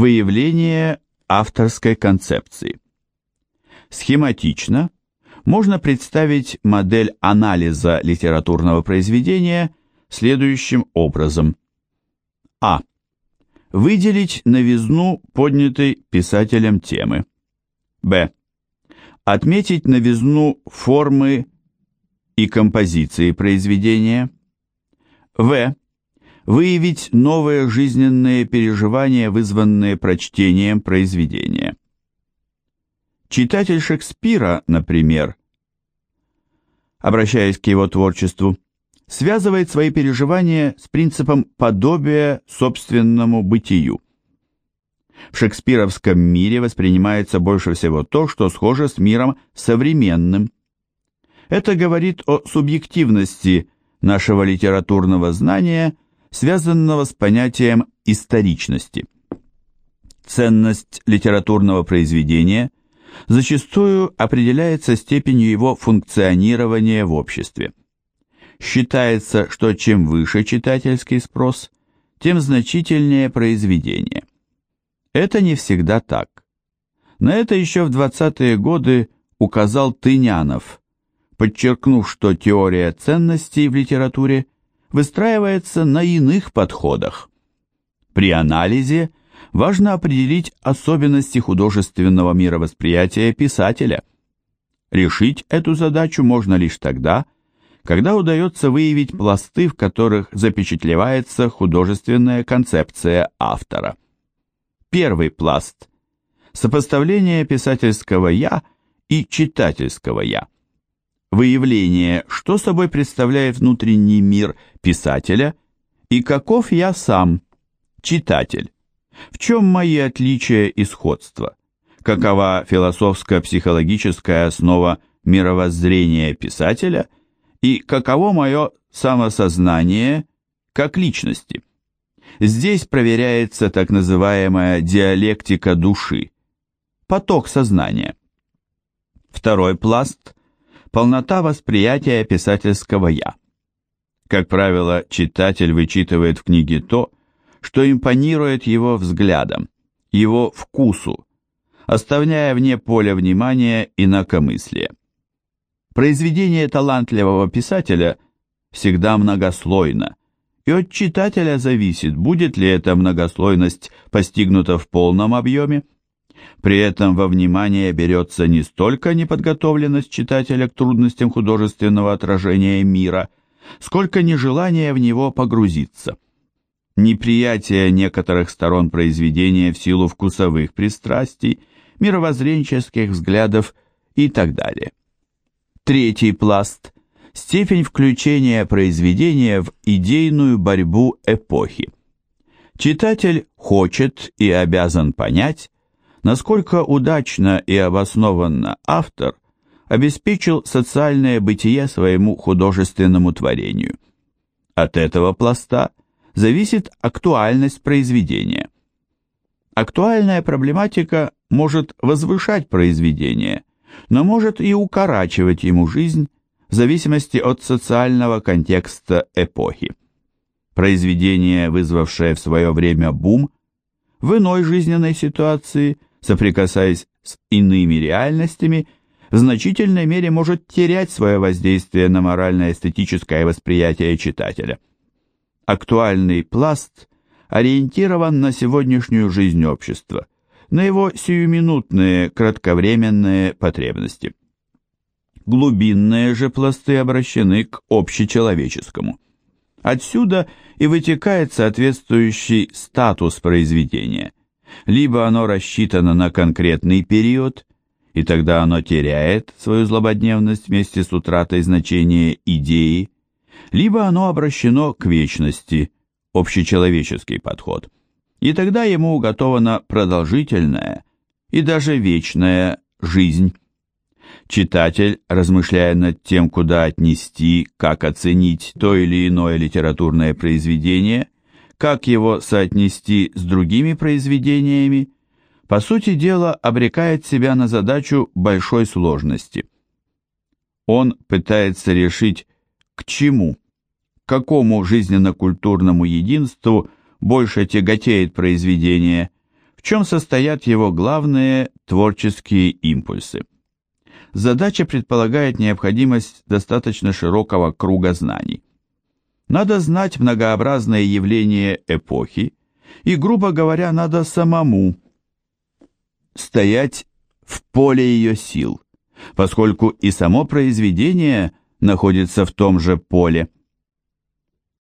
Выявление авторской концепции. Схематично можно представить модель анализа литературного произведения следующим образом. А. Выделить новизну поднятой писателем темы. Б. Отметить новизну формы и композиции произведения. В. Выявить новые жизненные переживания, вызванные прочтением произведения. Читатель Шекспира, например, обращаясь к его творчеству, связывает свои переживания с принципом подобия собственному бытию. В шекспировском мире воспринимается больше всего то, что схоже с миром современным. Это говорит о субъективности нашего литературного знания, связанного с понятием историчности. Ценность литературного произведения зачастую определяется степенью его функционирования в обществе. Считается, что чем выше читательский спрос, тем значительнее произведение. Это не всегда так. На это еще в 20-е годы указал Тынянов, подчеркнув, что теория ценностей в литературе выстраивается на иных подходах. При анализе важно определить особенности художественного мировосприятия писателя. Решить эту задачу можно лишь тогда, когда удается выявить пласты, в которых запечатлевается художественная концепция автора. Первый пласт – сопоставление писательского «я» и читательского «я». Выявление, что собой представляет внутренний мир писателя и каков я сам, читатель. В чем мои отличия и сходства? Какова философско-психологическая основа мировоззрения писателя и каково мое самосознание как личности? Здесь проверяется так называемая диалектика души, поток сознания. Второй пласт – полнота восприятия писательского «я». Как правило, читатель вычитывает в книге то, что импонирует его взглядам, его вкусу, оставляя вне поля внимания инакомыслие. Произведение талантливого писателя всегда многослойно, и от читателя зависит, будет ли эта многослойность постигнута в полном объеме. При этом во внимание берется не столько неподготовленность читателя к трудностям художественного отражения мира, сколько нежелание в него погрузиться – неприятие некоторых сторон произведения в силу вкусовых пристрастий, мировоззренческих взглядов и так далее. Третий пласт – степень включения произведения в идейную борьбу эпохи. Читатель хочет и обязан понять, насколько удачно и обоснованно автор обеспечил социальное бытие своему художественному творению. От этого пласта зависит актуальность произведения. Актуальная проблематика может возвышать произведение, но может и укорачивать ему жизнь в зависимости от социального контекста эпохи. Произведение, вызвавшее в свое время бум, в иной жизненной ситуации, соприкасаясь с иными реальностями, в значительной мере может терять свое воздействие на морально-эстетическое восприятие читателя – актуальный пласт ориентирован на сегодняшнюю жизнь общества, на его сиюминутные, кратковременные потребности. Глубинные же пласты обращены к общечеловеческому. Отсюда и вытекает соответствующий статус произведения. Либо оно рассчитано на конкретный период, и тогда оно теряет свою злободневность вместе с утратой значения идеи, либо оно обращено к вечности, общечеловеческий подход, и тогда ему уготована продолжительная и даже вечная жизнь. Читатель, размышляя над тем, куда отнести, как оценить то или иное литературное произведение, как его соотнести с другими произведениями, по сути дела обрекает себя на задачу большой сложности. Он пытается решить к чему, к какому жизненно-культурному единству больше тяготеет произведение, в чем состоят его главные творческие импульсы. Задача предполагает необходимость достаточно широкого круга знаний. Надо знать многообразные явления эпохи, и, грубо говоря, надо самому стоять в поле ее сил, поскольку и само произведение находится в том же поле –